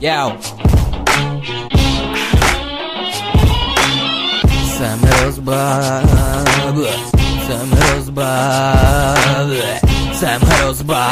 Yo. Jsem hrozba, jsem hrozba, jsem hrozba.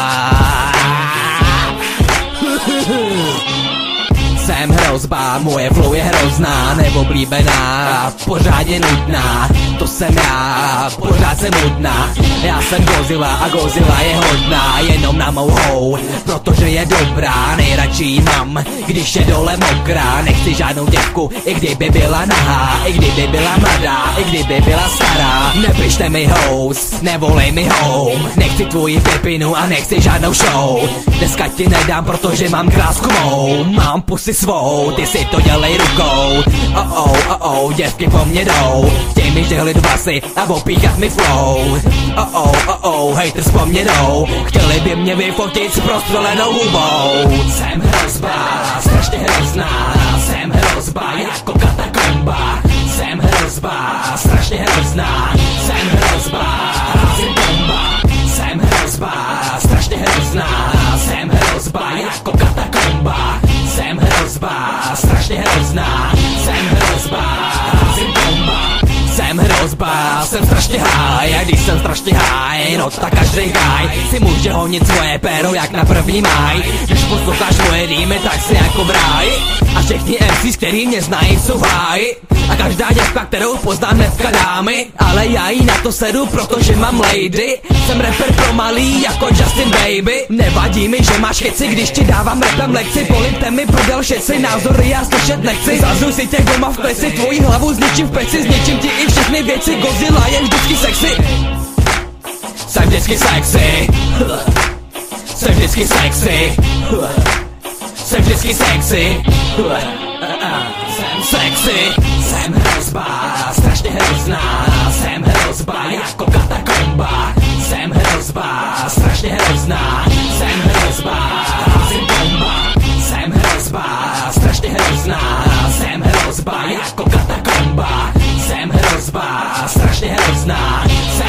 Jsem hrozba, moje flow je hrozná, neoblíbená, pořádně nudná, to jsem já, pořád jsem nudná, já jsem Gozila a Gozila je hodná, jenom na mou hou, protože je dobrá, nejradši jí mám, když je dole mokrá, nechci žádnou děvku, i kdyby byla nahá, i kdyby byla mladá, i kdyby byla stará, nepište mi hous, nevolej mi home, nechci tvoji pepinu a nechci žádnou show, dneska ti nedám, protože mám krásku mou, mám pusy svou, ty si to dělej rukou. Oh oh, oh oh, děvky po mně jdou. Chtěj mi žehlit vlasy a opíchat mi flow. Oh oh, oh oh, haters po mně jdou Chtěli by mě vyfotit s prostrolenou hubou. Jsem hrozba, strašně hrozná. Jsem hrozba jako katakomba. Jsem hrozba, strašně hrozná. Jsem hrozba, jsem strašně háj A když jsem strašně háj, no tak každý háj Si může honit svoje péro jak na první máj Když posloucháš moje rýmy, tak si jako v ráji A všechny MCs, který mě znají, jsou háji a každá děvka, kterou poznám dneska dámy Ale já jí na to sedu, protože mám lady. Jsem rapper pro malý jako Justin Baby. Nevadí mi, že máš checi, když ti dávám rapem lekci. Polipte mi pro další názory, já slyšet nechci. Zazuj si tě doma v kleci, tvoji hlavu zničím v peci. Zničím ti i všechny věci, Godzilla je vždycky sexy. Jsem vždycky sexy. Jsem vždycky sexy. Jsem vždycky sexy. Jsem sexy hrozba, strašně hrozná, jsem hrozba, jako katakomba, jsem hrozba, strašně hrozná, jsem hrozba, jsem bomba, jsem hrozba, strašně hrozná, jsem hrozba, jako katakomba, jsem hrozba, strašně hrozná, jsem